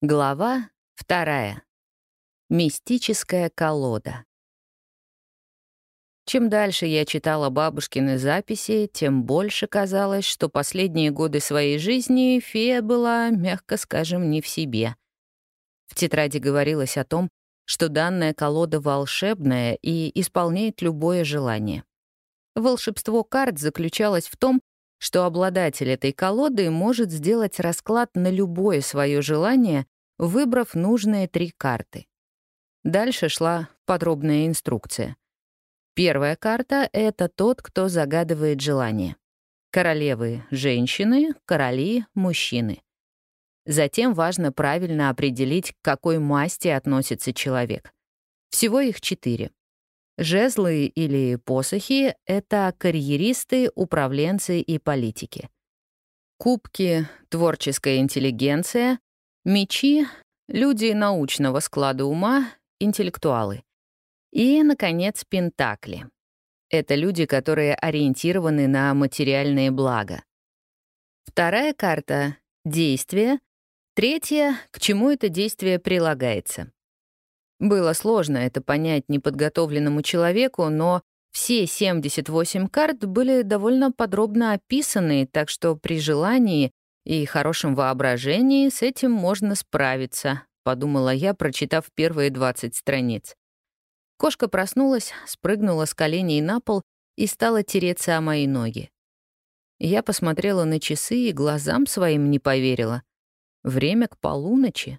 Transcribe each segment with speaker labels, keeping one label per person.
Speaker 1: Глава вторая. Мистическая колода. Чем дальше я читала бабушкины записи, тем больше казалось, что последние годы своей жизни фея была, мягко скажем, не в себе. В тетради говорилось о том, что данная колода волшебная и исполняет любое желание. Волшебство карт заключалось в том, что обладатель этой колоды может сделать расклад на любое свое желание, выбрав нужные три карты. Дальше шла подробная инструкция. Первая карта — это тот, кто загадывает желание. Королевы — женщины, короли — мужчины. Затем важно правильно определить, к какой масти относится человек. Всего их четыре. Жезлы или посохи — это карьеристы, управленцы и политики. Кубки — творческая интеллигенция, мечи — люди научного склада ума, интеллектуалы. И, наконец, пентакли. Это люди, которые ориентированы на материальные блага. Вторая карта — действие. Третья — к чему это действие прилагается. Было сложно это понять неподготовленному человеку, но все 78 карт были довольно подробно описаны, так что при желании и хорошем воображении с этим можно справиться, подумала я, прочитав первые 20 страниц. Кошка проснулась, спрыгнула с коленей на пол и стала тереться о мои ноги. Я посмотрела на часы и глазам своим не поверила. Время к полуночи.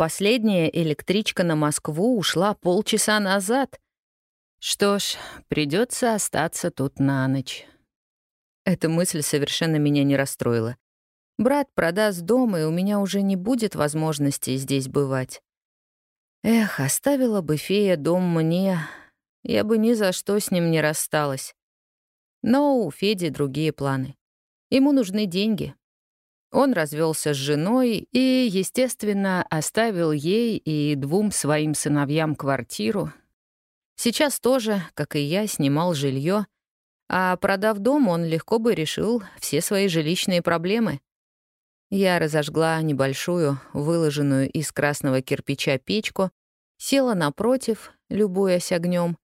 Speaker 1: Последняя электричка на Москву ушла полчаса назад. Что ж, придется остаться тут на ночь. Эта мысль совершенно меня не расстроила. Брат продаст дом, и у меня уже не будет возможности здесь бывать. Эх, оставила бы фея дом мне, я бы ни за что с ним не рассталась. Но у Феди другие планы. Ему нужны деньги, он развелся с женой и, естественно, оставил ей и двум своим сыновьям квартиру. Сейчас тоже, как и я, снимал жилье, а продав дом, он легко бы решил все свои жилищные проблемы. Я разожгла небольшую, выложенную из красного кирпича печку, села напротив, любуясь огнем,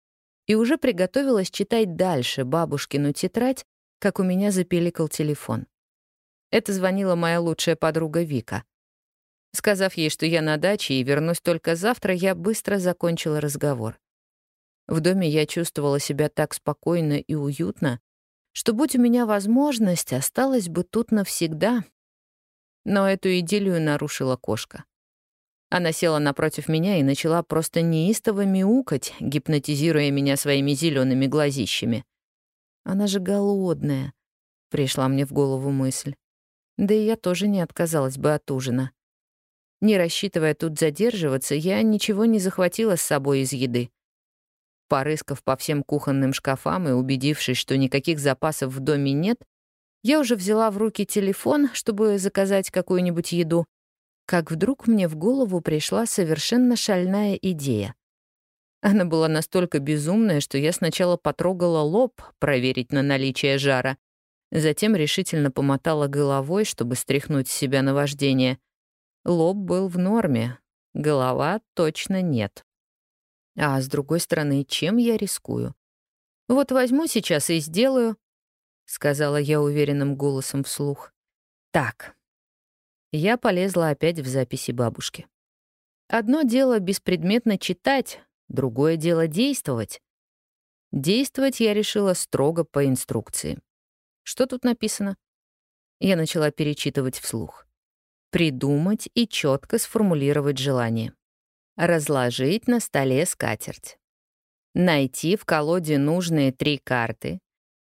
Speaker 1: и уже приготовилась читать дальше бабушкину тетрадь, как у меня запеликал телефон. Это звонила моя лучшая подруга Вика. Сказав ей, что я на даче и вернусь только завтра, я быстро закончила разговор. В доме я чувствовала себя так спокойно и уютно, что, будь у меня возможность, осталась бы тут навсегда. Но эту идиллию нарушила кошка. Она села напротив меня и начала просто неистово мяукать, гипнотизируя меня своими зелеными глазищами. «Она же голодная», — пришла мне в голову мысль. Да и я тоже не отказалась бы от ужина. Не рассчитывая тут задерживаться, я ничего не захватила с собой из еды. Порыскав по всем кухонным шкафам и убедившись, что никаких запасов в доме нет, я уже взяла в руки телефон, чтобы заказать какую-нибудь еду, как вдруг мне в голову пришла совершенно шальная идея. Она была настолько безумная, что я сначала потрогала лоб проверить на наличие жара, Затем решительно помотала головой, чтобы стряхнуть с себя наваждение. Лоб был в норме, голова точно нет. А с другой стороны, чем я рискую? Вот возьму сейчас и сделаю, — сказала я уверенным голосом вслух. Так. Я полезла опять в записи бабушки. Одно дело беспредметно читать, другое дело действовать. Действовать я решила строго по инструкции. Что тут написано? Я начала перечитывать вслух. Придумать и четко сформулировать желание. Разложить на столе скатерть. Найти в колоде нужные три карты,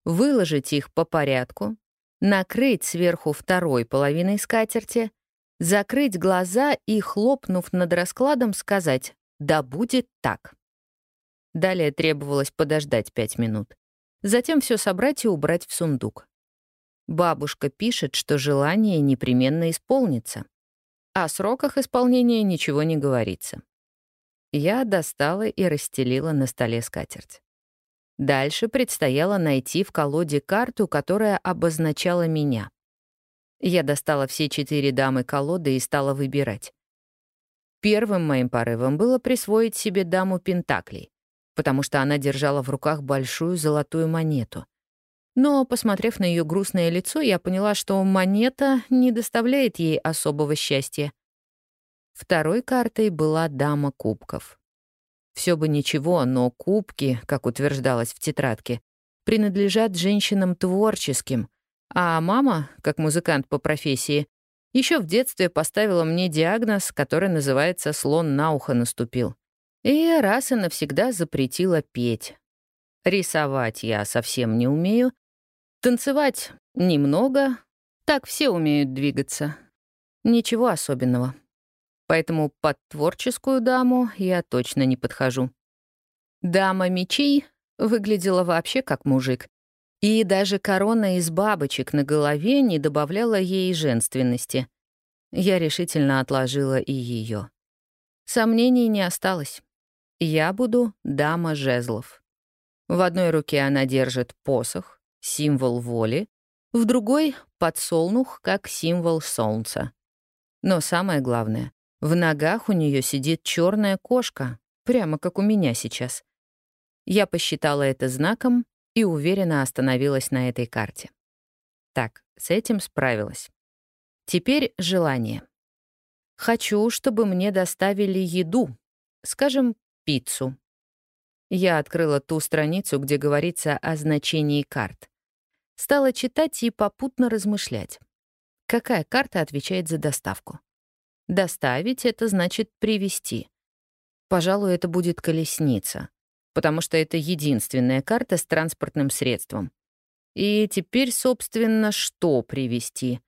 Speaker 1: выложить их по порядку, накрыть сверху второй половиной скатерти, закрыть глаза и, хлопнув над раскладом, сказать «Да будет так». Далее требовалось подождать пять минут. Затем все собрать и убрать в сундук. Бабушка пишет, что желание непременно исполнится. О сроках исполнения ничего не говорится. Я достала и расстелила на столе скатерть. Дальше предстояло найти в колоде карту, которая обозначала меня. Я достала все четыре дамы колоды и стала выбирать. Первым моим порывом было присвоить себе даму Пентаклей, потому что она держала в руках большую золотую монету. Но, посмотрев на ее грустное лицо, я поняла, что монета не доставляет ей особого счастья. Второй картой была дама кубков. Все бы ничего, но кубки, как утверждалось в тетрадке, принадлежат женщинам творческим, а мама, как музыкант по профессии, еще в детстве поставила мне диагноз, который называется «слон на ухо наступил». И раз и навсегда запретила петь. Рисовать я совсем не умею. Танцевать немного. Так все умеют двигаться. Ничего особенного. Поэтому под творческую даму я точно не подхожу. Дама мечей выглядела вообще как мужик. И даже корона из бабочек на голове не добавляла ей женственности. Я решительно отложила и ее. Сомнений не осталось. Я буду дама жезлов. В одной руке она держит посох, символ воли, в другой — подсолнух, как символ солнца. Но самое главное, в ногах у нее сидит черная кошка, прямо как у меня сейчас. Я посчитала это знаком и уверенно остановилась на этой карте. Так, с этим справилась. Теперь желание. Хочу, чтобы мне доставили еду, скажем, пиццу. Я открыла ту страницу, где говорится о значении карт. Стала читать и попутно размышлять. Какая карта отвечает за доставку? Доставить — это значит привезти. Пожалуй, это будет колесница потому что это единственная карта с транспортным средством. И теперь, собственно, что привезти?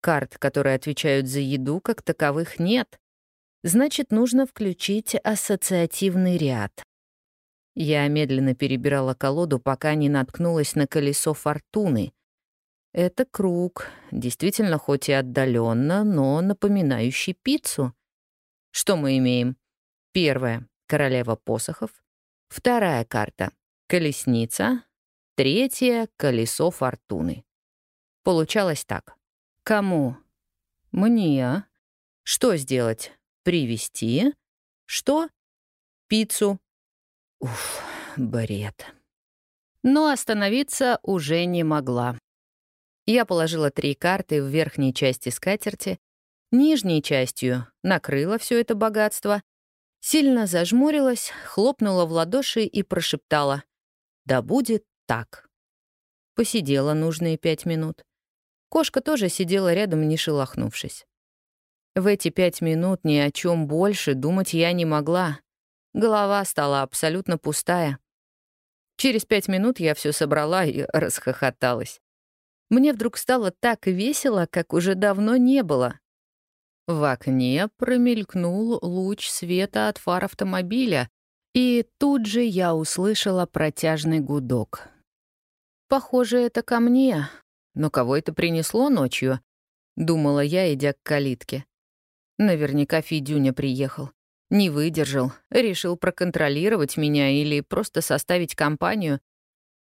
Speaker 1: Карт, которые отвечают за еду, как таковых нет. Значит, нужно включить ассоциативный ряд. Я медленно перебирала колоду, пока не наткнулась на колесо фортуны. Это круг, действительно, хоть и отдаленно, но напоминающий пиццу. Что мы имеем? Первое — королева посохов. Вторая карта — колесница. Третья — колесо фортуны. Получалось так. Кому? Мне. Что сделать? Привезти. Что? Пиццу. Уф, бред. Но остановиться уже не могла. Я положила три карты в верхней части скатерти, нижней частью накрыла все это богатство, Сильно зажмурилась, хлопнула в ладоши и прошептала «Да будет так». Посидела нужные пять минут. Кошка тоже сидела рядом, не шелохнувшись. В эти пять минут ни о чем больше думать я не могла. Голова стала абсолютно пустая. Через пять минут я все собрала и расхохоталась. Мне вдруг стало так весело, как уже давно не было. В окне промелькнул луч света от фар автомобиля, и тут же я услышала протяжный гудок. «Похоже, это ко мне, но кого это принесло ночью?» — думала я, идя к калитке. Наверняка Федюня приехал. Не выдержал, решил проконтролировать меня или просто составить компанию.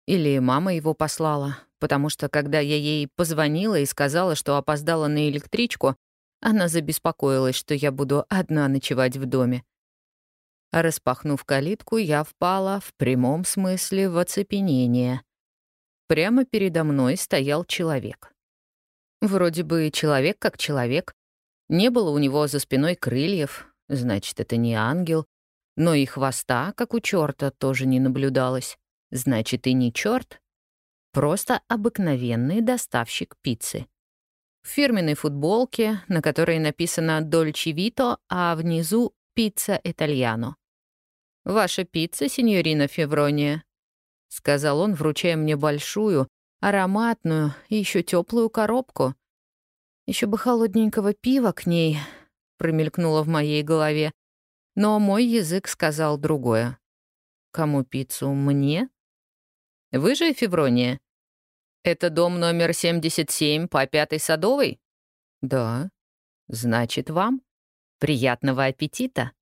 Speaker 1: Или мама его послала, потому что, когда я ей позвонила и сказала, что опоздала на электричку, она забеспокоилась, что я буду одна ночевать в доме. Распахнув калитку, я впала в прямом смысле в оцепенение. Прямо передо мной стоял человек. Вроде бы человек как человек. Не было у него за спиной крыльев, значит, это не ангел. Но и хвоста, как у черта, тоже не наблюдалось. Значит, и не черт. Просто обыкновенный доставщик пиццы в фирменной футболке, на которой написано «Дольче Вито», а внизу «Пицца Итальяно». «Ваша пицца, сеньорина Феврония», — сказал он, вручая мне большую, ароматную и еще теплую коробку. Еще бы холодненького пива к ней, промелькнуло в моей голове. Но мой язык сказал другое. «Кому пиццу? Мне?» «Вы же Феврония?» «Это дом номер 77 по Пятой Садовой?» «Да». «Значит, вам. Приятного аппетита».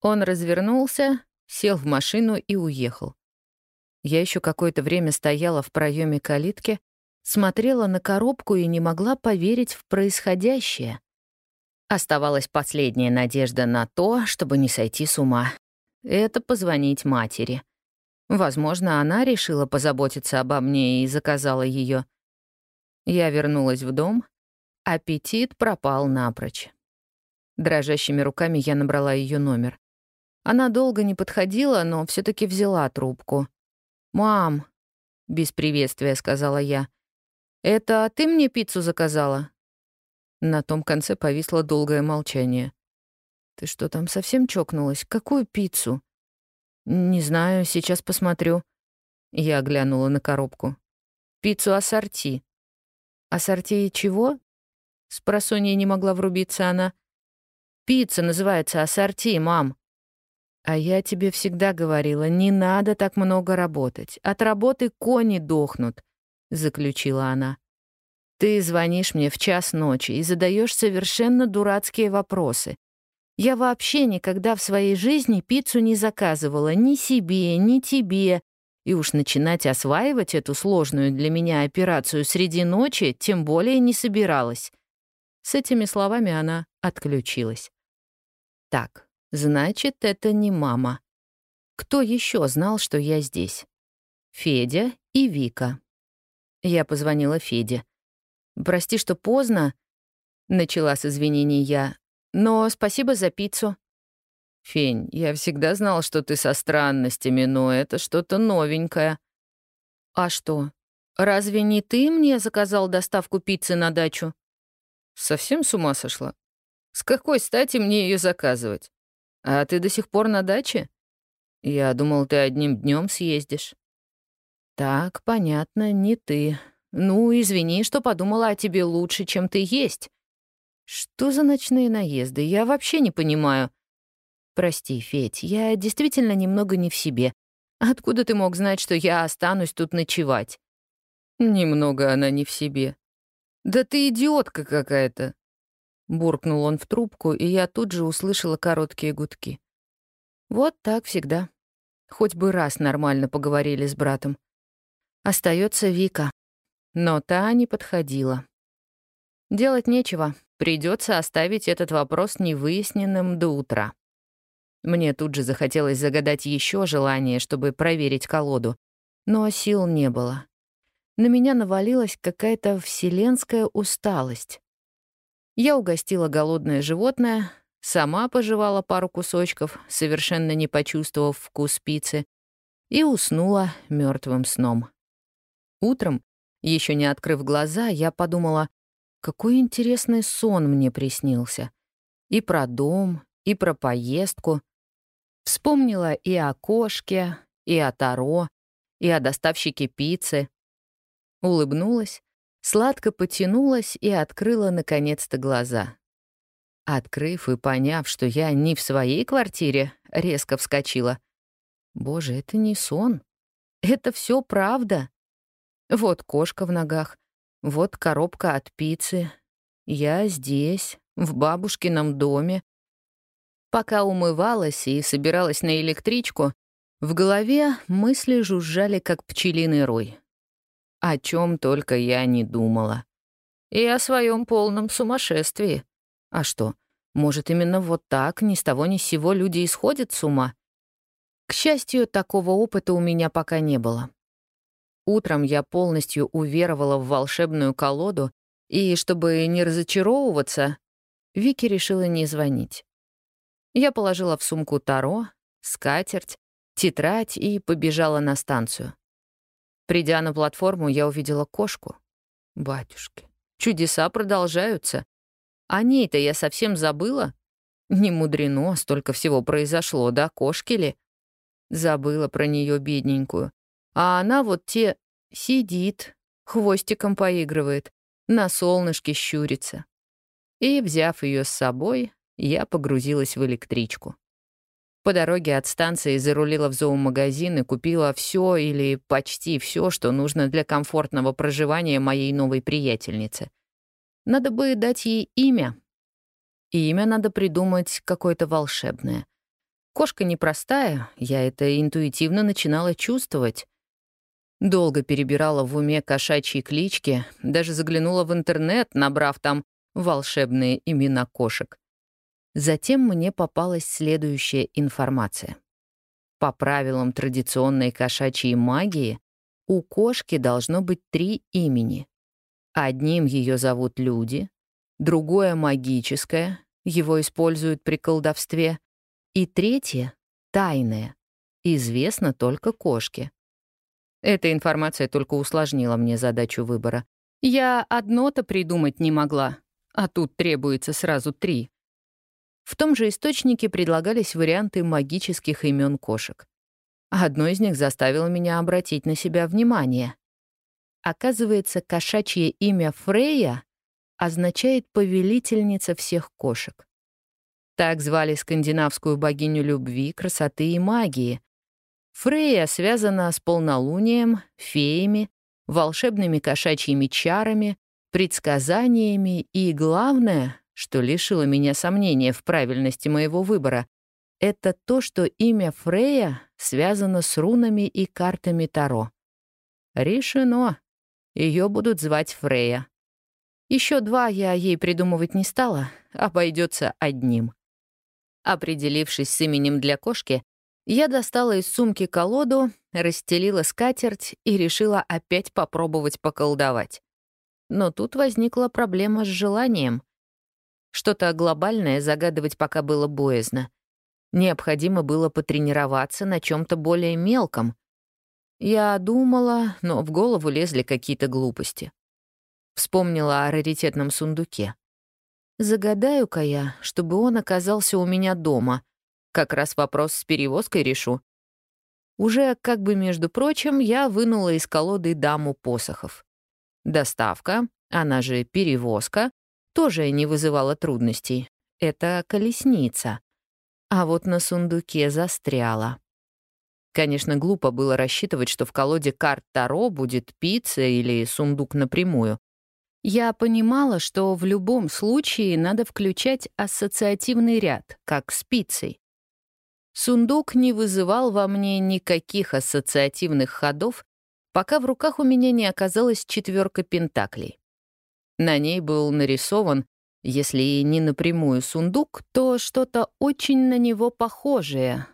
Speaker 1: Он развернулся, сел в машину и уехал. Я еще какое-то время стояла в проеме калитки, смотрела на коробку и не могла поверить в происходящее. Оставалась последняя надежда на то, чтобы не сойти с ума. Это позвонить матери. Возможно, она решила позаботиться обо мне и заказала ее. Я вернулась в дом. Аппетит пропал напрочь. Дрожащими руками я набрала ее номер. Она долго не подходила, но все таки взяла трубку. «Мам», — без приветствия сказала я, — «это ты мне пиццу заказала?» На том конце повисло долгое молчание. «Ты что, там совсем чокнулась? Какую пиццу?» «Не знаю, сейчас посмотрю». Я глянула на коробку. «Пиццу ассорти». «Ассорти чего?» С просонья не могла врубиться она. «Пицца называется ассорти, мам». «А я тебе всегда говорила, не надо так много работать. От работы кони дохнут», — заключила она. «Ты звонишь мне в час ночи и задаешь совершенно дурацкие вопросы. Я вообще никогда в своей жизни пиццу не заказывала ни себе, ни тебе. И уж начинать осваивать эту сложную для меня операцию среди ночи тем более не собиралась. С этими словами она отключилась. Так, значит, это не мама. Кто еще знал, что я здесь? Федя и Вика. Я позвонила Феде. «Прости, что поздно», — начала с извинений я, но спасибо за пиццу. Фень, я всегда знал, что ты со странностями, но это что-то новенькое. А что? Разве не ты мне заказал доставку пиццы на дачу? Совсем с ума сошла? С какой стати мне ее заказывать? А ты до сих пор на даче? Я думал, ты одним днем съездишь. Так, понятно, не ты. Ну, извини, что подумала о тебе лучше, чем ты есть. Что за ночные наезды? Я вообще не понимаю. Прости, Федь, я действительно немного не в себе. Откуда ты мог знать, что я останусь тут ночевать? Немного она не в себе. Да ты идиотка какая-то. Буркнул он в трубку, и я тут же услышала короткие гудки. Вот так всегда. Хоть бы раз нормально поговорили с братом. Остается Вика. Но та не подходила. Делать нечего, Придется оставить этот вопрос невыясненным до утра. Мне тут же захотелось загадать еще желание, чтобы проверить колоду, но сил не было. На меня навалилась какая-то вселенская усталость. Я угостила голодное животное, сама пожевала пару кусочков, совершенно не почувствовав вкус пиццы, и уснула мертвым сном. Утром, еще не открыв глаза, я подумала, какой интересный сон мне приснился. И про дом, и про поездку. Вспомнила и о кошке, и о Таро, и о доставщике пиццы. Улыбнулась, сладко потянулась и открыла наконец-то глаза. Открыв и поняв, что я не в своей квартире, резко вскочила. Боже, это не сон. Это все правда. Вот кошка в ногах, вот коробка от пиццы. Я здесь, в бабушкином доме. Пока умывалась и собиралась на электричку, в голове мысли жужжали, как пчелиный рой. О чем только я не думала. И о своем полном сумасшествии. А что, может, именно вот так, ни с того ни с сего люди исходят с ума? К счастью, такого опыта у меня пока не было. Утром я полностью уверовала в волшебную колоду, и, чтобы не разочаровываться, Вики решила не звонить. Я положила в сумку таро, скатерть, тетрадь и побежала на станцию. Придя на платформу, я увидела кошку. Батюшки, чудеса продолжаются. О ней-то я совсем забыла. Не мудрено, столько всего произошло, да, кошки ли? Забыла про нее бедненькую. А она вот те сидит, хвостиком поигрывает, на солнышке щурится. И, взяв ее с собой, я погрузилась в электричку. По дороге от станции зарулила в зоомагазин и купила все или почти все, что нужно для комфортного проживания моей новой приятельницы. Надо бы дать ей имя. И имя надо придумать какое-то волшебное. Кошка непростая, я это интуитивно начинала чувствовать. Долго перебирала в уме кошачьи клички, даже заглянула в интернет, набрав там волшебные имена кошек. Затем мне попалась следующая информация. По правилам традиционной кошачьей магии, у кошки должно быть три имени. Одним ее зовут люди, другое — магическое, его используют при колдовстве, и третье — тайное, известно только кошке. Эта информация только усложнила мне задачу выбора. Я одно-то придумать не могла, а тут требуется сразу три. В том же источнике предлагались варианты магических имен кошек. Одно из них заставило меня обратить на себя внимание. Оказывается, кошачье имя Фрея означает «повелительница всех кошек». Так звали скандинавскую богиню любви, красоты и магии. Фрея связана с полнолунием, феями, волшебными кошачьими чарами, предсказаниями и, главное, что лишило меня сомнения в правильности моего выбора, это то, что имя Фрея связано с рунами и картами Таро. Решено. Ее будут звать Фрея. Еще два я ей придумывать не стала, обойдется одним. Определившись с именем для кошки, я достала из сумки колоду, расстелила скатерть и решила опять попробовать поколдовать. Но тут возникла проблема с желанием. Что-то глобальное загадывать пока было боязно. Необходимо было потренироваться на чем то более мелком. Я думала, но в голову лезли какие-то глупости. Вспомнила о раритетном сундуке. Загадаю-ка я, чтобы он оказался у меня дома. Как раз вопрос с перевозкой решу. Уже, как бы между прочим, я вынула из колоды даму посохов. Доставка, она же перевозка, тоже не вызывала трудностей. Это колесница. А вот на сундуке застряла. Конечно, глупо было рассчитывать, что в колоде карт Таро будет пицца или сундук напрямую. Я понимала, что в любом случае надо включать ассоциативный ряд, как с пиццей. Сундук не вызывал во мне никаких ассоциативных ходов, пока в руках у меня не оказалась четверка пентаклей. На ней был нарисован, если и не напрямую сундук, то что-то очень на него похожее.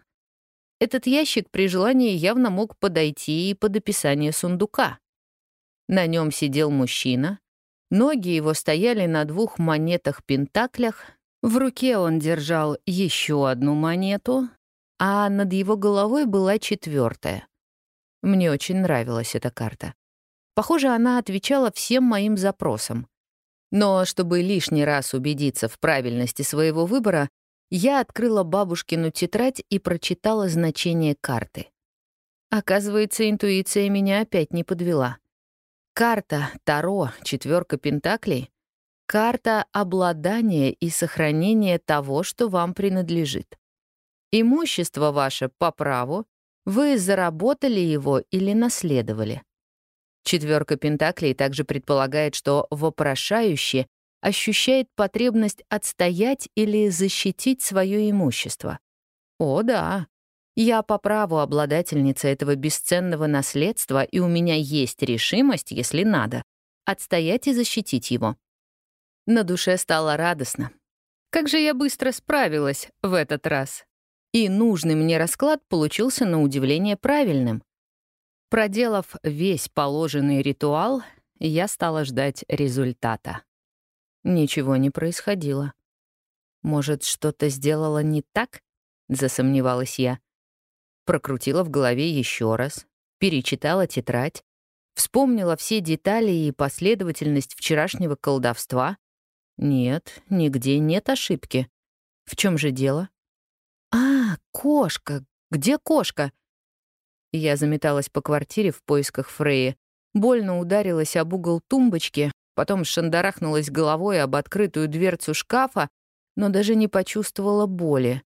Speaker 1: Этот ящик при желании явно мог подойти и под описание сундука. На нем сидел мужчина, Ноги его стояли на двух монетах-пентаклях, в руке он держал еще одну монету, а над его головой была четвертая. Мне очень нравилась эта карта. Похоже, она отвечала всем моим запросам. Но чтобы лишний раз убедиться в правильности своего выбора, я открыла бабушкину тетрадь и прочитала значение карты. Оказывается, интуиция меня опять не подвела. Карта Таро, четверка Пентаклей — карта обладания и сохранения того, что вам принадлежит. Имущество ваше по праву, вы заработали его или наследовали. Четверка Пентаклей также предполагает, что вопрошающий ощущает потребность отстоять или защитить свое имущество. О да, я по праву обладательница этого бесценного наследства, и у меня есть решимость, если надо, отстоять и защитить его. На душе стало радостно. Как же я быстро справилась в этот раз. И нужный мне расклад получился на удивление правильным. Проделав весь положенный ритуал, я стала ждать результата. Ничего не происходило. «Может, что-то сделала не так?» — засомневалась я. Прокрутила в голове еще раз, перечитала тетрадь, вспомнила все детали и последовательность вчерашнего колдовства. Нет, нигде нет ошибки. В чем же дело? Кошка! Где кошка? Я заметалась по квартире в поисках Фреи, больно ударилась об угол тумбочки, потом шандарахнулась головой об открытую дверцу шкафа, но даже не почувствовала боли.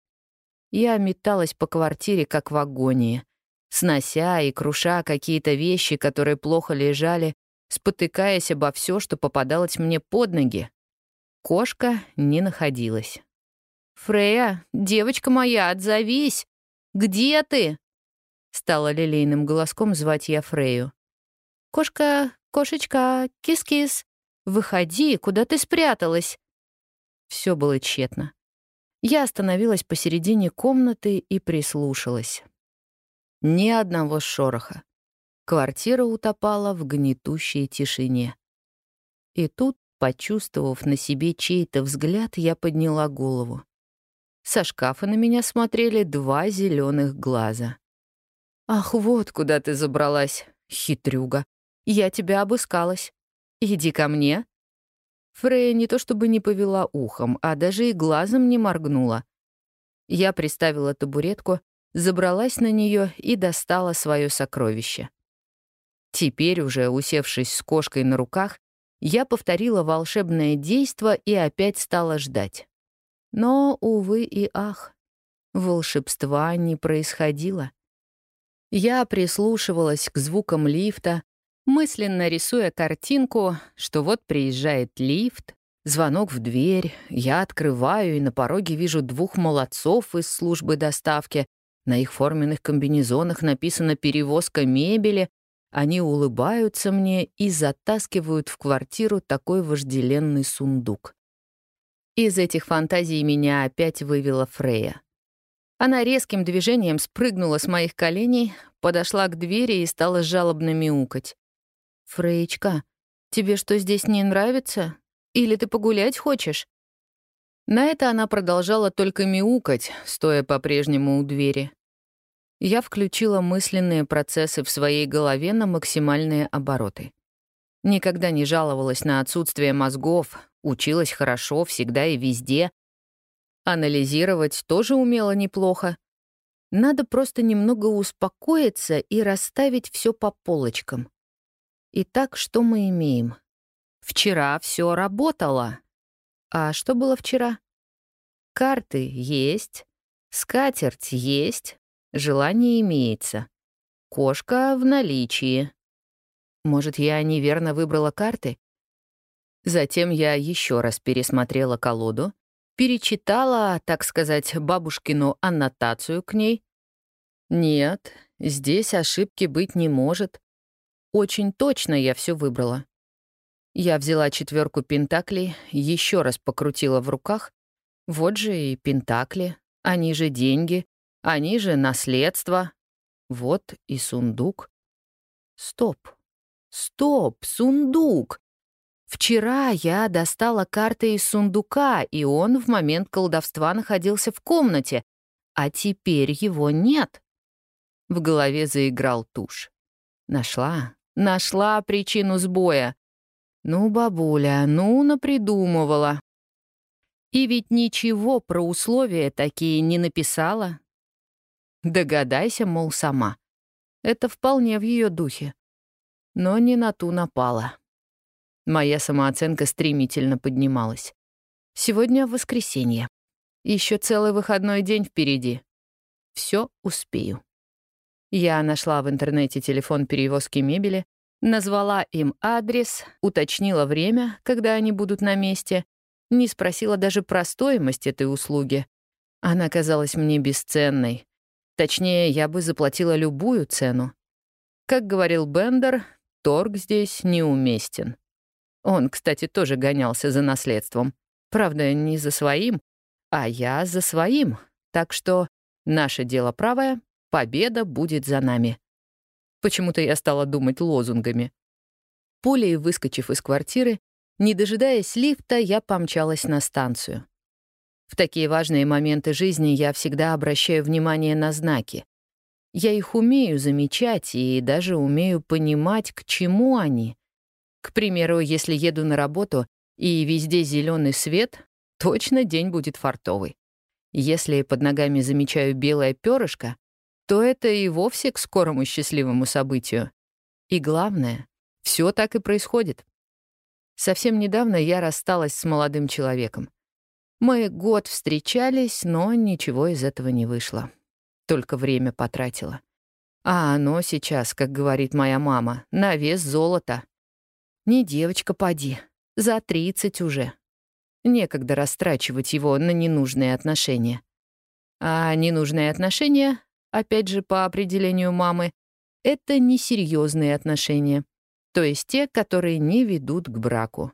Speaker 1: Я металась по квартире, как в агонии, снося и круша какие-то вещи, которые плохо лежали, спотыкаясь обо все, что попадалось мне под ноги. Кошка не находилась. «Фрея, девочка моя, отзовись! Где ты?» Стала лилейным голоском звать я Фрею. «Кошка, кошечка, кис-кис, выходи, куда ты спряталась?» Все было тщетно. Я остановилась посередине комнаты и прислушалась. Ни одного шороха. Квартира утопала в гнетущей тишине. И тут, почувствовав на себе чей-то взгляд, я подняла голову. Со шкафа на меня смотрели два зеленых глаза. «Ах, вот куда ты забралась, хитрюга. Я тебя обыскалась. Иди ко мне». Фрея не то чтобы не повела ухом, а даже и глазом не моргнула. Я приставила табуретку, забралась на нее и достала свое сокровище. Теперь, уже усевшись с кошкой на руках, я повторила волшебное действо и опять стала ждать. Но, увы и ах, волшебства не происходило. Я прислушивалась к звукам лифта, мысленно рисуя картинку, что вот приезжает лифт, звонок в дверь, я открываю и на пороге вижу двух молодцов из службы доставки. На их форменных комбинезонах написано «перевозка мебели», они улыбаются мне и затаскивают в квартиру такой вожделенный сундук. Из этих фантазий меня опять вывела Фрея. Она резким движением спрыгнула с моих коленей, подошла к двери и стала жалобно мяукать. «Фреечка, тебе что, здесь не нравится? Или ты погулять хочешь?» На это она продолжала только мяукать, стоя по-прежнему у двери я включила мысленные процессы в своей голове на максимальные обороты. Никогда не жаловалась на отсутствие мозгов, училась хорошо, всегда и везде. Анализировать тоже умела неплохо. Надо просто немного успокоиться и расставить все по полочкам. Итак, что мы имеем? Вчера все работало. А что было вчера? Карты есть, скатерть есть, Желание имеется. Кошка в наличии. Может, я неверно выбрала карты? Затем я еще раз пересмотрела колоду, перечитала, так сказать, бабушкину аннотацию к ней. Нет, здесь ошибки быть не может. Очень точно я все выбрала. Я взяла четверку пентаклей, еще раз покрутила в руках. Вот же и пентакли, они же деньги, они же наследство. Вот и сундук. Стоп. Стоп, сундук. Вчера я достала карты из сундука, и он в момент колдовства находился в комнате, а теперь его нет. В голове заиграл тушь. Нашла, нашла причину сбоя. Ну, бабуля, ну, напридумывала. И ведь ничего про условия такие не написала, Догадайся, мол, сама. Это вполне в ее духе. Но не на ту напала. Моя самооценка стремительно поднималась. Сегодня воскресенье. Еще целый выходной день впереди. Все успею. Я нашла в интернете телефон перевозки мебели, назвала им адрес, уточнила время, когда они будут на месте, не спросила даже про стоимость этой услуги. Она казалась мне бесценной. Точнее, я бы заплатила любую цену. Как говорил Бендер, торг здесь неуместен. Он, кстати, тоже гонялся за наследством. Правда, не за своим, а я за своим. Так что наше дело правое, победа будет за нами. Почему-то я стала думать лозунгами. Пулей выскочив из квартиры, не дожидаясь лифта, я помчалась на станцию. В такие важные моменты жизни я всегда обращаю внимание на знаки. Я их умею замечать и даже умею понимать, к чему они. К примеру, если еду на работу и везде зеленый свет, точно день будет фартовый. Если под ногами замечаю белое перышко, то это и вовсе к скорому счастливому событию. И главное, все так и происходит. Совсем недавно я рассталась с молодым человеком. Мы год встречались, но ничего из этого не вышло. Только время потратила. А оно сейчас, как говорит моя мама, на вес золота. Не девочка поди, за тридцать уже. Некогда растрачивать его на ненужные отношения. А ненужные отношения, опять же по определению мамы, это несерьезные отношения, то есть те, которые не ведут к браку.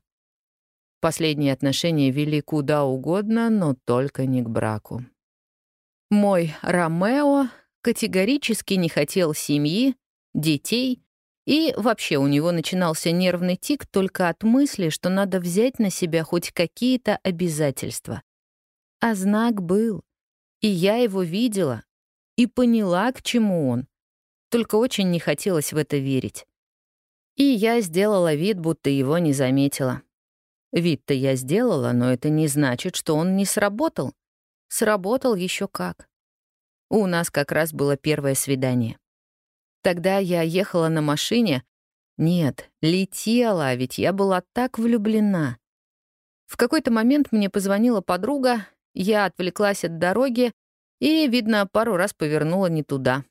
Speaker 1: Последние отношения вели куда угодно, но только не к браку. Мой Ромео категорически не хотел семьи, детей, и вообще у него начинался нервный тик только от мысли, что надо взять на себя хоть какие-то обязательства. А знак был. И я его видела. И поняла, к чему он. Только очень не хотелось в это верить. И я сделала вид, будто его не заметила. Вид-то я сделала, но это не значит, что он не сработал. Сработал еще как. У нас как раз было первое свидание. Тогда я ехала на машине. Нет, летела, ведь я была так влюблена. В какой-то момент мне позвонила подруга, я отвлеклась от дороги и, видно, пару раз повернула не туда.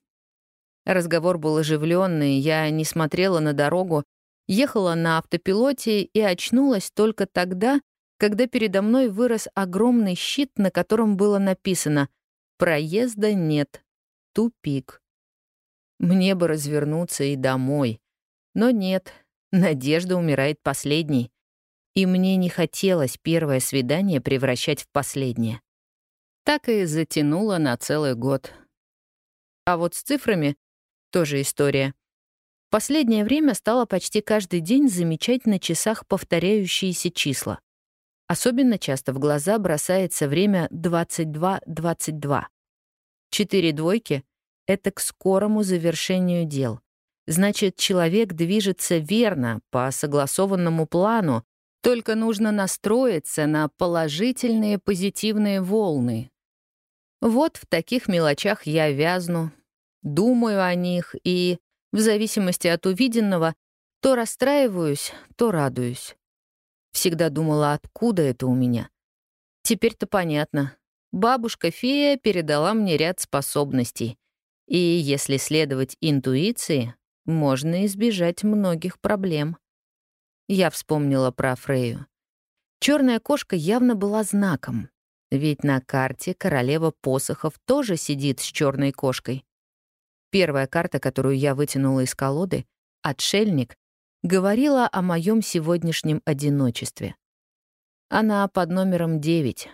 Speaker 1: Разговор был оживленный, я не смотрела на дорогу, ехала на автопилоте и очнулась только тогда, когда передо мной вырос огромный щит, на котором было написано «Проезда нет. Тупик». Мне бы развернуться и домой. Но нет, надежда умирает последней. И мне не хотелось первое свидание превращать в последнее. Так и затянуло на целый год. А вот с цифрами тоже история. Последнее время стало почти каждый день замечать на часах повторяющиеся числа. Особенно часто в глаза бросается время 22-22. Четыре двойки это к скорому завершению дел. Значит, человек движется верно, по согласованному плану, только нужно настроиться на положительные позитивные волны. Вот в таких мелочах я вязну, думаю о них и, в зависимости от увиденного, то расстраиваюсь, то радуюсь. Всегда думала, откуда это у меня. Теперь-то понятно. Бабушка-фея передала мне ряд способностей. И если следовать интуиции, можно избежать многих проблем. Я вспомнила про Фрею. Черная кошка явно была знаком, ведь на карте королева посохов тоже сидит с черной кошкой. Первая карта, которую я вытянула из колоды, «Отшельник», говорила о моем сегодняшнем одиночестве. Она под номером 9.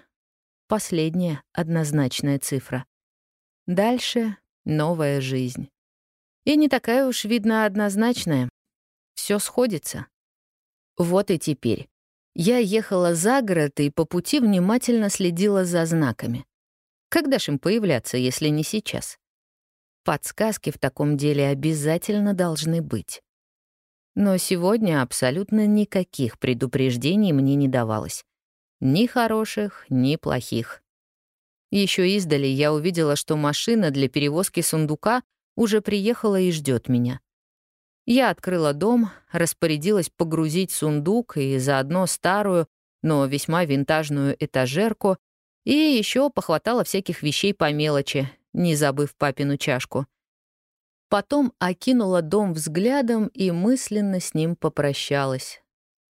Speaker 1: Последняя однозначная цифра. Дальше новая жизнь. И не такая уж, видно, однозначная. Все сходится. Вот и теперь. Я ехала за город и по пути внимательно следила за знаками. Когда ж им появляться, если не сейчас? Подсказки в таком деле обязательно должны быть. Но сегодня абсолютно никаких предупреждений мне не давалось. Ни хороших, ни плохих. Еще издали я увидела, что машина для перевозки сундука уже приехала и ждет меня. Я открыла дом, распорядилась погрузить сундук и заодно старую, но весьма винтажную этажерку, и еще похватала всяких вещей по мелочи, не забыв папину чашку. Потом окинула дом взглядом и мысленно с ним попрощалась.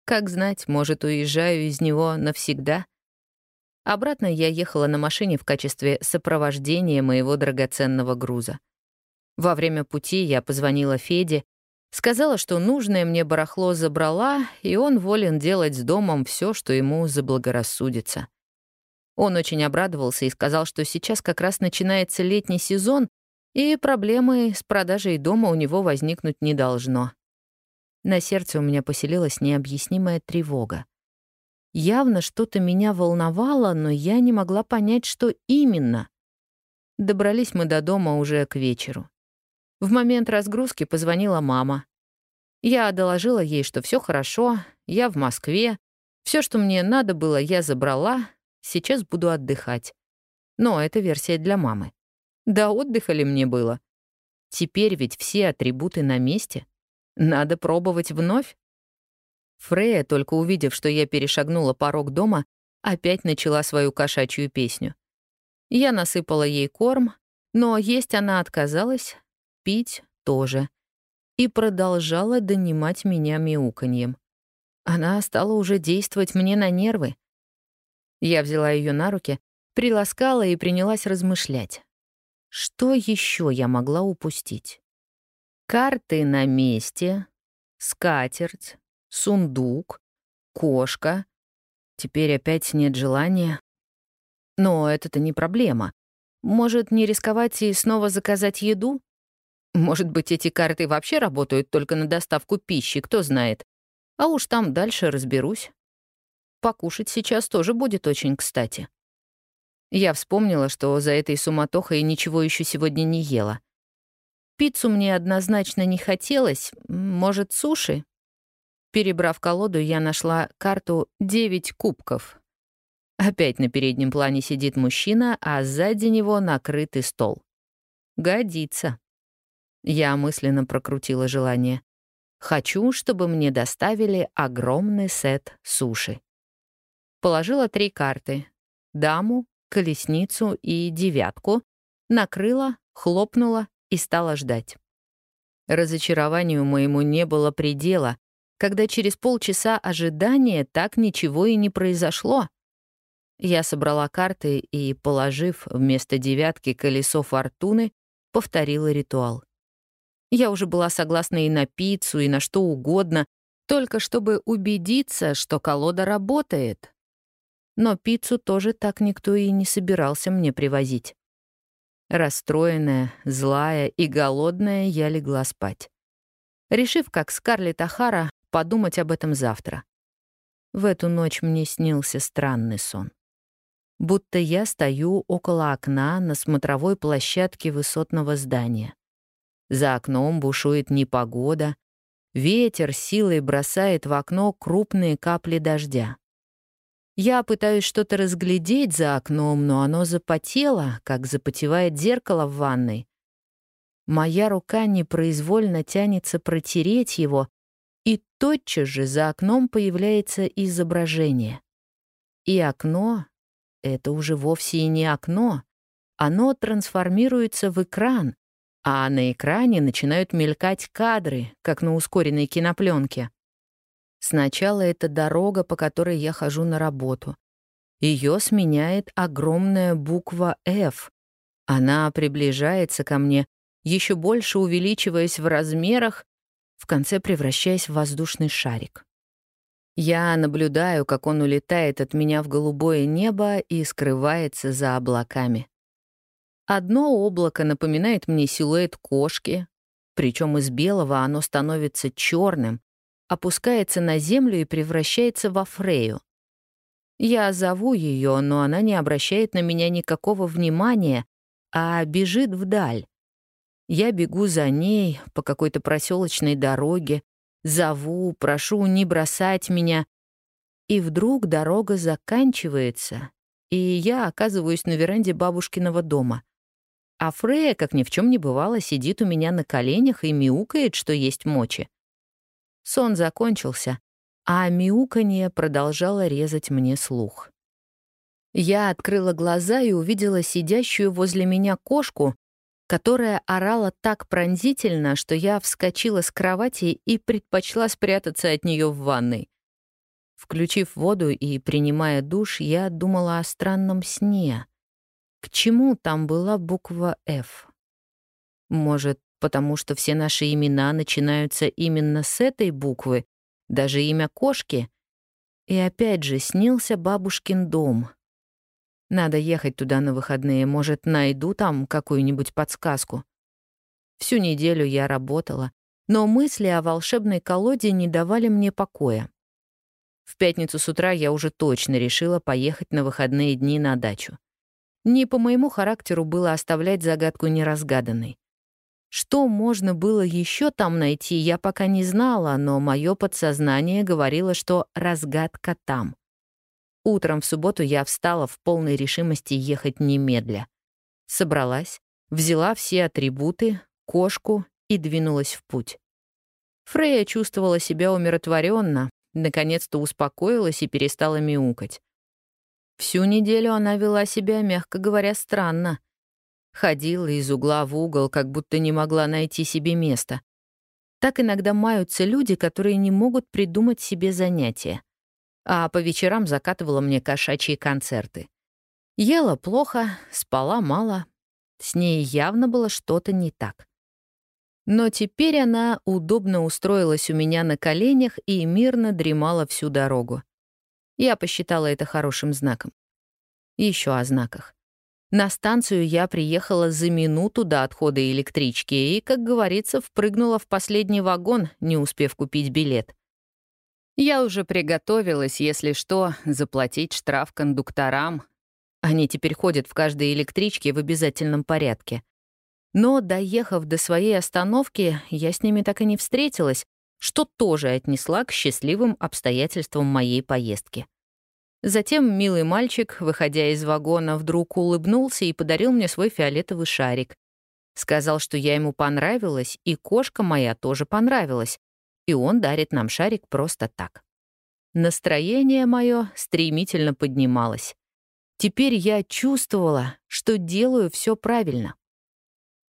Speaker 1: Как знать, может, уезжаю из него навсегда — Обратно я ехала на машине в качестве сопровождения моего драгоценного груза. Во время пути я позвонила Феде, сказала, что нужное мне барахло забрала, и он волен делать с домом все, что ему заблагорассудится. Он очень обрадовался и сказал, что сейчас как раз начинается летний сезон, и проблемы с продажей дома у него возникнуть не должно. На сердце у меня поселилась необъяснимая тревога. Явно что-то меня волновало, но я не могла понять, что именно. Добрались мы до дома уже к вечеру. В момент разгрузки позвонила мама. Я доложила ей, что все хорошо, я в Москве, все, что мне надо было, я забрала, сейчас буду отдыхать. Но это версия для мамы. Да отдыха ли мне было? Теперь ведь все атрибуты на месте. Надо пробовать вновь. Фрея, только увидев, что я перешагнула порог дома, опять начала свою кошачью песню. Я насыпала ей корм, но есть она отказалась, пить тоже. И продолжала донимать меня мяуканьем. Она стала уже действовать мне на нервы. Я взяла ее на руки, приласкала и принялась размышлять. Что еще я могла упустить? Карты на месте, скатерть, сундук, кошка. Теперь опять нет желания. Но это-то не проблема. Может, не рисковать и снова заказать еду? Может быть, эти карты вообще работают только на доставку пищи, кто знает. А уж там дальше разберусь. Покушать сейчас тоже будет очень кстати. Я вспомнила, что за этой суматохой ничего еще сегодня не ела. Пиццу мне однозначно не хотелось, может, суши? Перебрав колоду, я нашла карту «Девять кубков». Опять на переднем плане сидит мужчина, а сзади него накрытый стол. Годится. Я мысленно прокрутила желание. Хочу, чтобы мне доставили огромный сет суши. Положила три карты — даму, колесницу и девятку, накрыла, хлопнула и стала ждать. Разочарованию моему не было предела, когда через полчаса ожидания так ничего и не произошло. Я собрала карты и, положив вместо девятки колесо фортуны, повторила ритуал. Я уже была согласна и на пиццу, и на что угодно, только чтобы убедиться, что колода работает. Но пиццу тоже так никто и не собирался мне привозить. Расстроенная, злая и голодная, я легла спать. Решив, как Скарлетт Ахара, подумать об этом завтра. В эту ночь мне снился странный сон. Будто я стою около окна на смотровой площадке высотного здания. За окном бушует непогода, ветер силой бросает в окно крупные капли дождя. Я пытаюсь что-то разглядеть за окном, но оно запотело, как запотевает зеркало в ванной. Моя рука непроизвольно тянется протереть его, и тотчас же за окном появляется изображение. И окно — это уже вовсе и не окно. Оно трансформируется в экран, а на экране начинают мелькать кадры, как на ускоренной кинопленке. Сначала это дорога, по которой я хожу на работу. Ее сменяет огромная буква «Ф». Она приближается ко мне, еще больше увеличиваясь в размерах, в конце превращаясь в воздушный шарик. Я наблюдаю, как он улетает от меня в голубое небо и скрывается за облаками. Одно облако напоминает мне силуэт кошки, причем из белого оно становится черным, опускается на землю и превращается во Фрею. Я зову ее, но она не обращает на меня никакого внимания, а бежит вдаль. Я бегу за ней по какой-то проселочной дороге, зову, прошу не бросать меня. И вдруг дорога заканчивается, и я оказываюсь на веранде бабушкиного дома. А Фрея, как ни в чем не бывало, сидит у меня на коленях и мяукает, что есть мочи. Сон закончился, а мяуканье продолжало резать мне слух. Я открыла глаза и увидела сидящую возле меня кошку, которая орала так пронзительно, что я вскочила с кровати и предпочла спрятаться от нее в ванной. Включив воду и принимая душ, я думала о странном сне. К чему там была буква «Ф»? Может, потому что все наши имена начинаются именно с этой буквы, даже имя кошки. И опять же снился бабушкин дом. Надо ехать туда на выходные, может, найду там какую-нибудь подсказку. Всю неделю я работала, но мысли о волшебной колоде не давали мне покоя. В пятницу с утра я уже точно решила поехать на выходные дни на дачу. Не по моему характеру было оставлять загадку неразгаданной. Что можно было еще там найти, я пока не знала, но мое подсознание говорило, что разгадка там. Утром в субботу я встала в полной решимости ехать немедля. Собралась, взяла все атрибуты, кошку и двинулась в путь. Фрея чувствовала себя умиротворенно, наконец-то успокоилась и перестала мяукать. Всю неделю она вела себя, мягко говоря, странно. Ходила из угла в угол, как будто не могла найти себе места. Так иногда маются люди, которые не могут придумать себе занятия. А по вечерам закатывала мне кошачьи концерты. Ела плохо, спала мало. С ней явно было что-то не так. Но теперь она удобно устроилась у меня на коленях и мирно дремала всю дорогу. Я посчитала это хорошим знаком. Еще о знаках. На станцию я приехала за минуту до отхода электрички и, как говорится, впрыгнула в последний вагон, не успев купить билет. Я уже приготовилась, если что, заплатить штраф кондукторам. Они теперь ходят в каждой электричке в обязательном порядке. Но, доехав до своей остановки, я с ними так и не встретилась, что тоже отнесла к счастливым обстоятельствам моей поездки. Затем милый мальчик, выходя из вагона, вдруг улыбнулся и подарил мне свой фиолетовый шарик. Сказал, что я ему понравилась, и кошка моя тоже понравилась, и он дарит нам шарик просто так. Настроение мое стремительно поднималось. Теперь я чувствовала, что делаю все правильно.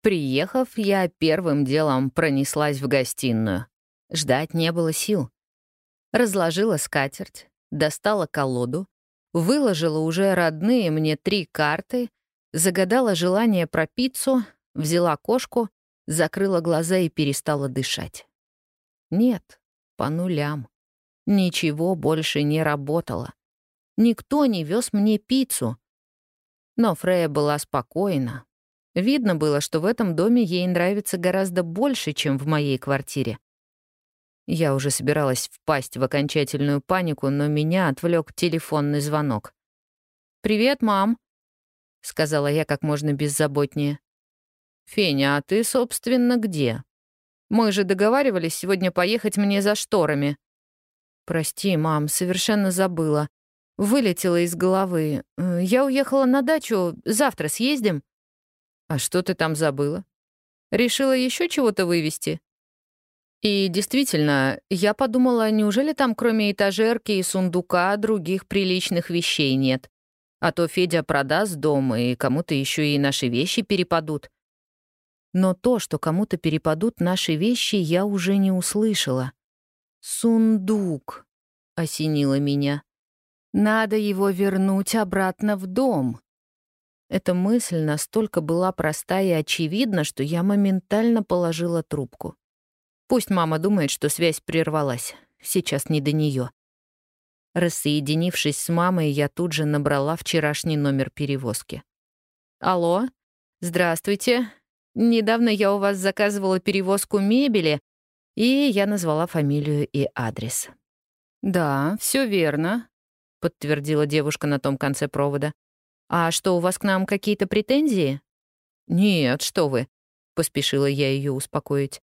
Speaker 1: Приехав, я первым делом пронеслась в гостиную. Ждать не было сил. Разложила скатерть, достала колоду, выложила уже родные мне три карты, загадала желание про пиццу, взяла кошку, закрыла глаза и перестала дышать. Нет, по нулям. Ничего больше не работало. Никто не вез мне пиццу. Но Фрея была спокойна. Видно было, что в этом доме ей нравится гораздо больше, чем в моей квартире. Я уже собиралась впасть в окончательную панику, но меня отвлек телефонный звонок. «Привет, мам», — сказала я как можно беззаботнее. «Феня, а ты, собственно, где? Мы же договаривались сегодня поехать мне за шторами». «Прости, мам, совершенно забыла. Вылетела из головы. Э, я уехала на дачу. Завтра съездим?» «А что ты там забыла? Решила еще чего-то вывести?» И действительно, я подумала, неужели там кроме этажерки и сундука других приличных вещей нет? А то Федя продаст дом, и кому-то еще и наши вещи перепадут. Но то, что кому-то перепадут наши вещи, я уже не услышала. «Сундук», — осенило меня. «Надо его вернуть обратно в дом». Эта мысль настолько была проста и очевидна, что я моментально положила трубку. Пусть мама думает, что связь прервалась. Сейчас не до нее. Рассоединившись с мамой, я тут же набрала вчерашний номер перевозки. «Алло? Здравствуйте. Недавно я у вас заказывала перевозку мебели, и я назвала фамилию и адрес». «Да, все верно», — подтвердила девушка на том конце провода. «А что, у вас к нам какие-то претензии?» «Нет, что вы», — поспешила я ее успокоить.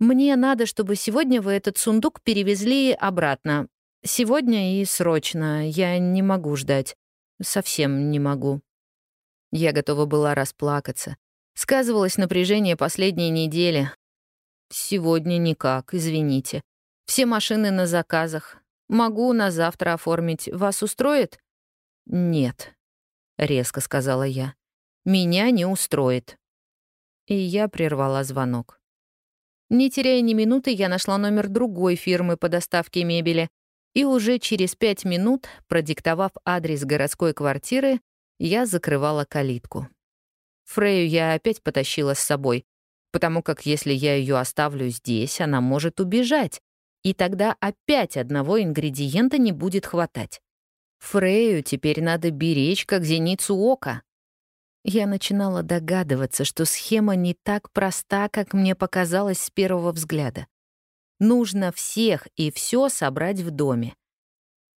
Speaker 1: Мне надо, чтобы сегодня вы этот сундук перевезли обратно. Сегодня и срочно. Я не могу ждать. Совсем не могу. Я готова была расплакаться. Сказывалось напряжение последней недели. Сегодня никак, извините. Все машины на заказах. Могу на завтра оформить. Вас устроит? Нет, — резко сказала я. Меня не устроит. И я прервала звонок. Не теряя ни минуты, я нашла номер другой фирмы по доставке мебели, и уже через пять минут, продиктовав адрес городской квартиры, я закрывала калитку. Фрею я опять потащила с собой, потому как если я ее оставлю здесь, она может убежать, и тогда опять одного ингредиента не будет хватать. Фрею теперь надо беречь, как зеницу ока. Я начинала догадываться, что схема не так проста, как мне показалось с первого взгляда. Нужно всех и все собрать в доме.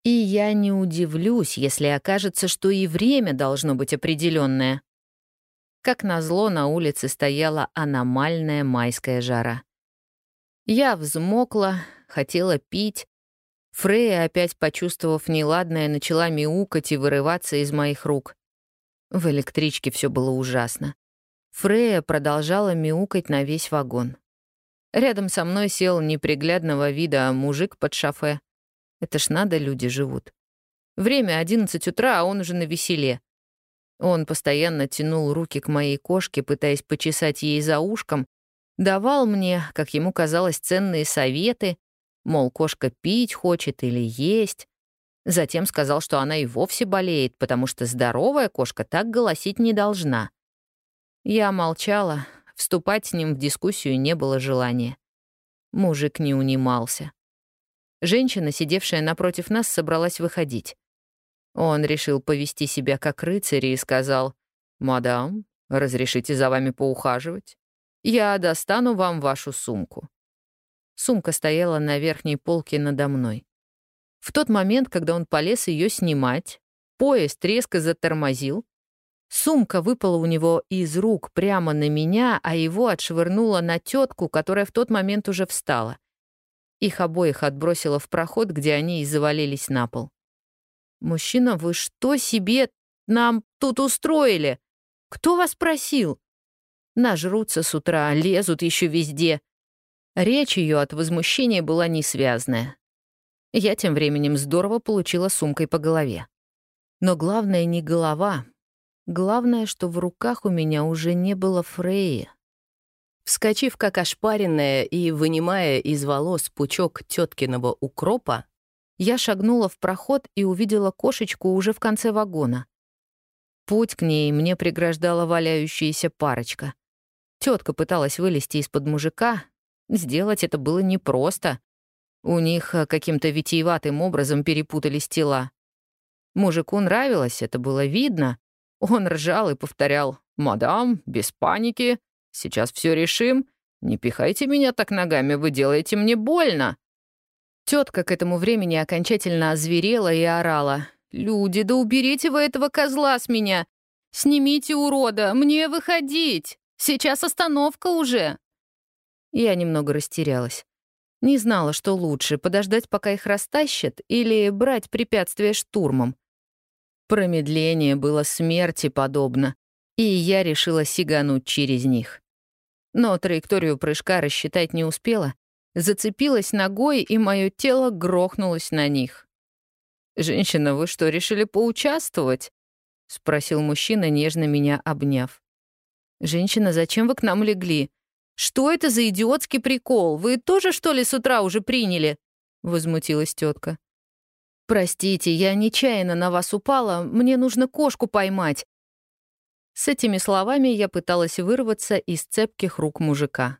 Speaker 1: И я не удивлюсь, если окажется, что и время должно быть определенное. Как назло, на улице стояла аномальная майская жара. Я взмокла, хотела пить. Фрея, опять почувствовав неладное, начала мяукать и вырываться из моих рук. В электричке все было ужасно. Фрея продолжала мяукать на весь вагон. Рядом со мной сел неприглядного вида мужик под шофе. Это ж надо, люди живут. Время 11 утра, а он уже на веселе. Он постоянно тянул руки к моей кошке, пытаясь почесать ей за ушком, давал мне, как ему казалось, ценные советы, мол, кошка пить хочет или есть. Затем сказал, что она и вовсе болеет, потому что здоровая кошка так голосить не должна. Я молчала, вступать с ним в дискуссию не было желания. Мужик не унимался. Женщина, сидевшая напротив нас, собралась выходить. Он решил повести себя как рыцарь и сказал, «Мадам, разрешите за вами поухаживать? Я достану вам вашу сумку». Сумка стояла на верхней полке надо мной. В тот момент, когда он полез ее снимать, поезд резко затормозил, Сумка выпала у него из рук прямо на меня, а его отшвырнула на тетку, которая в тот момент уже встала. Их обоих отбросило в проход, где они и завалились на пол. «Мужчина, вы что себе нам тут устроили? Кто вас просил?» Нажрутся с утра, лезут еще везде. Речь ее от возмущения была несвязная. Я тем временем здорово получила сумкой по голове. Но главное не голова, Главное, что в руках у меня уже не было Фреи. Вскочив как ошпаренная и вынимая из волос пучок теткиного укропа, я шагнула в проход и увидела кошечку уже в конце вагона. Путь к ней мне преграждала валяющаяся парочка. Тетка пыталась вылезти из-под мужика. Сделать это было непросто. У них э, каким-то витиеватым образом перепутались тела. Мужику нравилось, это было видно, он ржал и повторял «Мадам, без паники, сейчас все решим. Не пихайте меня так ногами, вы делаете мне больно». Тетка к этому времени окончательно озверела и орала. «Люди, да уберите вы этого козла с меня! Снимите урода, мне выходить! Сейчас остановка уже!» Я немного растерялась. Не знала, что лучше, подождать, пока их растащат, или брать препятствие штурмом. Промедление было смерти подобно, и я решила сигануть через них. Но траекторию прыжка рассчитать не успела, зацепилась ногой, и мое тело грохнулось на них. «Женщина, вы что, решили поучаствовать?» — спросил мужчина, нежно меня обняв. «Женщина, зачем вы к нам легли? Что это за идиотский прикол? Вы тоже, что ли, с утра уже приняли?» — возмутилась тетка. «Простите, я нечаянно на вас упала, мне нужно кошку поймать». С этими словами я пыталась вырваться из цепких рук мужика.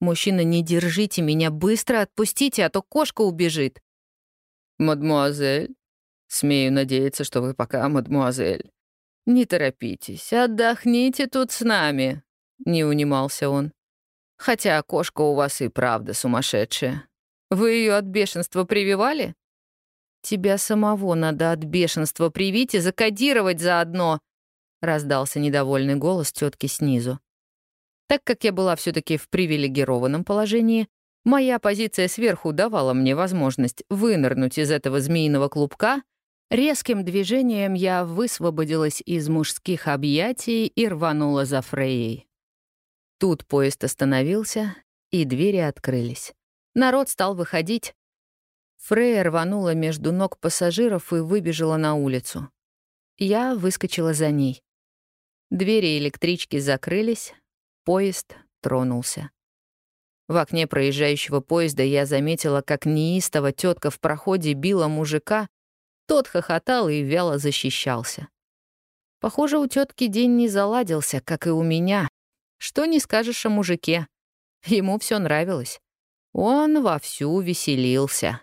Speaker 1: «Мужчина, не держите меня, быстро отпустите, а то кошка убежит».
Speaker 2: «Мадмуазель, смею надеяться, что вы пока мадмуазель. Не торопитесь, отдохните тут с нами», — не унимался он. «Хотя кошка у вас и правда сумасшедшая. Вы ее от бешенства прививали?»
Speaker 1: «Тебя самого надо от бешенства привить и закодировать заодно», — раздался недовольный голос тетки снизу. Так как я была все таки в привилегированном положении, моя позиция сверху давала мне возможность вынырнуть из этого змеиного клубка, резким движением я высвободилась из мужских объятий и рванула за Фрейей. Тут поезд остановился, и двери открылись. Народ стал выходить, Фрея рванула между ног пассажиров и выбежала на улицу. Я выскочила за ней. Двери электрички закрылись, поезд тронулся. В окне проезжающего поезда я заметила, как неистово тетка в проходе била мужика, тот хохотал и вяло защищался. Похоже, у тетки день не заладился, как и у меня. Что не скажешь о мужике. Ему все нравилось. Он вовсю веселился.